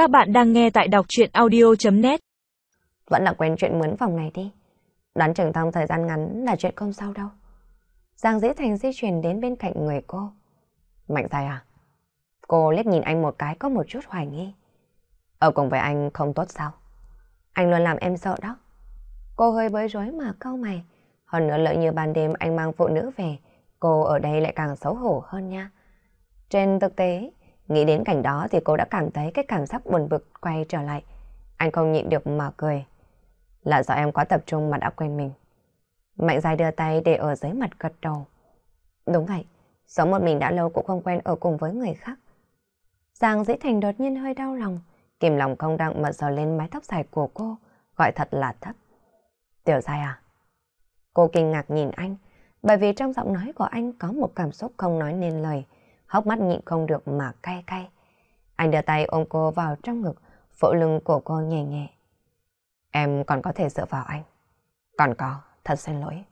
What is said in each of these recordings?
Các bạn đang nghe tại đọc chuyện audio.net Vẫn là quên chuyện mướn phòng này đi. Đoán chừng trong thời gian ngắn là chuyện không sao đâu. Giang Dĩ Thành di chuyển đến bên cạnh người cô. Mạnh dài à? Cô liếc nhìn anh một cái có một chút hoài nghi. Ở cùng với anh không tốt sao? Anh luôn làm em sợ đó. Cô hơi bối rối mà câu mày. Hơn nữa lợi như ban đêm anh mang phụ nữ về, cô ở đây lại càng xấu hổ hơn nha. Trên thực tế, nghĩ đến cảnh đó thì cô đã cảm thấy cái cảm giác buồn bực quay trở lại. Anh không nhịn được mà cười. Là do em quá tập trung mà đã quên mình. Mạnh dài đưa tay để ở dưới mặt gật đầu. Đúng vậy, sống một mình đã lâu cũng không quen ở cùng với người khác. Giang dĩ thành đột nhiên hơi đau lòng, kìm lòng không đặng mà sờ lên mái tóc dài của cô, gọi thật là thấp. Tiểu dài à? Cô kinh ngạc nhìn anh, bởi vì trong giọng nói của anh có một cảm xúc không nói nên lời, hốc mắt nhịn không được mà cay cay. Anh đưa tay ôm cô vào trong ngực, vỗ lưng của cô nhẹ nhẹ. Em còn có thể dựa vào anh. Còn có, thật xin lỗi.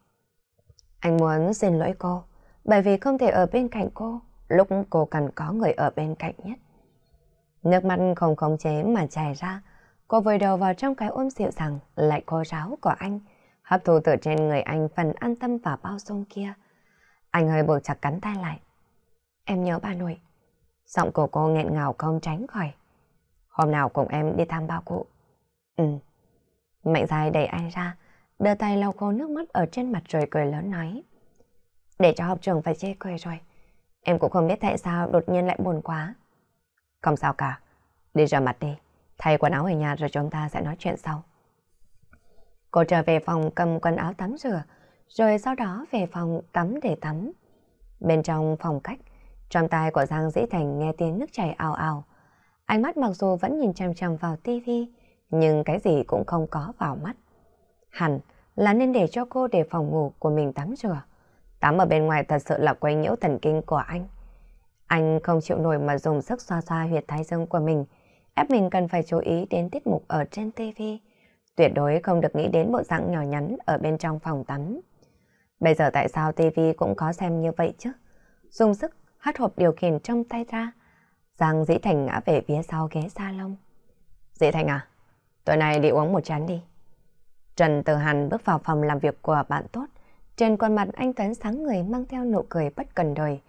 Anh muốn xin lỗi cô, bởi vì không thể ở bên cạnh cô, lúc cô cần có người ở bên cạnh nhất. Nước mắt không khống chế mà chảy ra, cô vùi đầu vào trong cái ôm dịu dàng lại khô ráo của anh, hấp thu từ trên người anh phần an tâm và bao dung kia. Anh hơi buộc chặt cắn tay lại. Em nhớ bà nội. Giọng của cô nghẹn ngào không tránh khỏi. Hôm nào cùng em đi thăm bà cụ. Ừ. Mạnh dài đẩy anh ra, đưa tay lau khô nước mắt ở trên mặt rồi cười lớn nói. Để cho học trường phải chê cười rồi. Em cũng không biết tại sao đột nhiên lại buồn quá. Không sao cả. Đi rửa mặt đi. Thay quần áo ở nhà rồi chúng ta sẽ nói chuyện sau. Cô trở về phòng cầm quần áo tắm rửa, rồi sau đó về phòng tắm để tắm. Bên trong phòng khách, trong tai của Giang Dĩ Thành nghe tiếng nước chảy ào ào. Ánh mắt mặc dù vẫn nhìn chằm chằm vào tivi, nhưng cái gì cũng không có vào mắt. Hẳn là nên để cho cô để phòng ngủ của mình tắm rửa. Tắm ở bên ngoài thật sự là quấy nhiễu thần kinh của anh. Anh không chịu nổi mà dùng sức xoa xoa huyệt thái dương của mình, ép mình cần phải chú ý đến tiết mục ở trên tivi. Tuyệt đối không được nghĩ đến bộ dạng nhỏ nhắn ở bên trong phòng tắm. Bây giờ tại sao tivi cũng có xem như vậy chứ? Dùng sức hất hộp điều khiển trong tay ra. Giang Dĩ Thành ngã về phía sau ghế salon. Dĩ Thành à, tối nay đi uống một chén đi. Trần Tử Hàn bước vào phòng làm việc của bạn tốt. Trên khuôn mặt anh Tuấn sáng người mang theo nụ cười bất cần đời.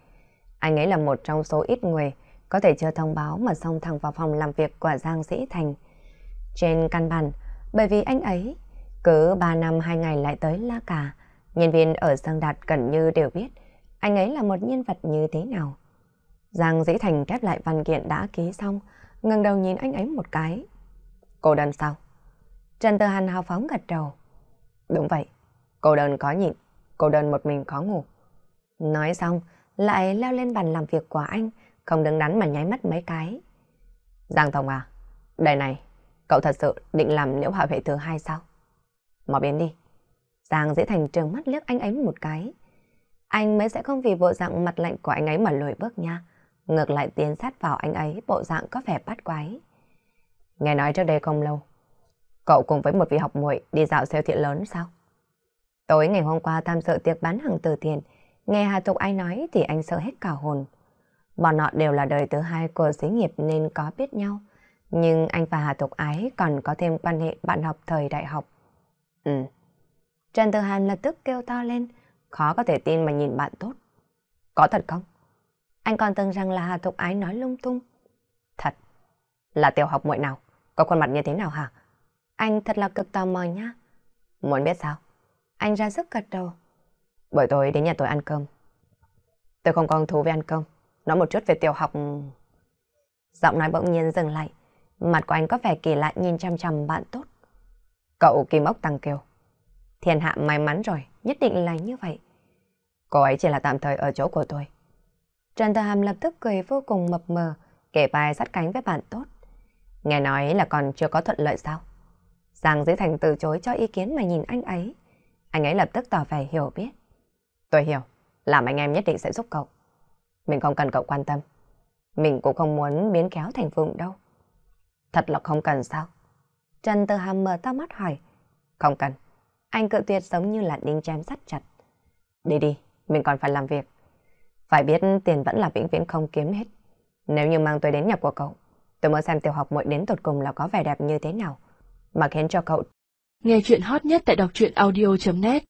Anh ấy là một trong số ít người có thể chưa thông báo mà xông thẳng vào phòng làm việc của Giang Dĩ Thành. Trên căn bản, bởi vì anh ấy cứ 3 năm 2 ngày lại tới La Cà, nhân viên ở Giang Đạt gần như đều biết anh ấy là một nhân vật như thế nào. Giang Dĩ Thành kép lại văn kiện đã ký xong, ngẩng đầu nhìn anh ấy một cái. Cô đơn sao? Trần Tư Hàn hào phóng gật đầu. Đúng vậy, cô đơn có nhịn, cô đơn một mình khó ngủ. Nói xong, lại leo lên bàn làm việc của anh, không đứng đắn mà nháy mắt mấy cái. Giang Thông à, đời này, cậu thật sự định làm liễu hạ vệ thứ hai sao? Mở biến đi. Giang dễ thành trường mắt liếc anh ấy một cái. Anh mới sẽ không vì bộ dạng mặt lạnh của anh ấy mà lùi bước nha. Ngược lại tiến sát vào anh ấy, bộ dạng có vẻ bắt quái. Nghe nói trước đây không lâu, cậu cùng với một vị học muội đi dạo siêu thị lớn sao? Tối ngày hôm qua tham dự tiệc bán hàng từ thiện, nghe Hà Tục Ai nói thì anh sợ hết cả hồn. Bọn họ đều là đời thứ hai của xí nghiệp nên có biết nhau. Nhưng anh và Hà Tục Ái còn có thêm quan hệ bạn học thời đại học. Ừ. Trần Tử Hàn lập tức kêu to lên, khó có thể tin mà nhìn bạn tốt. Có thật không? Anh còn tưởng rằng là Hà thục Ái nói lung tung. Thật. Là tiểu học muội nào? Có khuôn mặt như thế nào hả? Anh thật là cực tò mò nhá. Muốn biết sao? Anh ra sức gật đầu. Buổi tối đến nhà tôi ăn cơm. Tôi không còn thú với ăn cơm. Nói một chút về tiểu học... Giọng nói bỗng nhiên dừng lại. Mặt của anh có vẻ kỳ lạ nhìn chăm chăm bạn tốt. Cậu Kim Ốc Tăng kêu. Thiên hạ may mắn rồi, nhất định là như vậy. Cô ấy chỉ là tạm thời ở chỗ của tôi. Trần Tử Hàm lập tức cười vô cùng mập mờ, kể bài sát cánh với bạn tốt. Nghe nói là còn chưa có thuận lợi sao? Giang Dĩ Thành từ chối cho ý kiến mà nhìn anh ấy. Anh ấy lập tức tỏ vẻ hiểu biết. Tôi hiểu, làm anh em nhất định sẽ giúp cậu. Mình không cần cậu quan tâm. Mình cũng không muốn biến kéo thành vùng đâu. Thật là không cần sao? Trần Tử Hàm mở to mắt hỏi. Không cần. Anh cự tuyệt giống như là đinh chém sắt chặt. Đi đi, mình còn phải làm việc. Phải biết tiền vẫn là vĩnh viễn không kiếm hết. Nếu như mang tôi đến nhà của cậu, Tôi muốn xem tiểu học muội đến tột cùng là có vẻ đẹp như thế nào, mà khiến cho cậu. Nghe chuyện hot nhất tại đọc truyện audio.net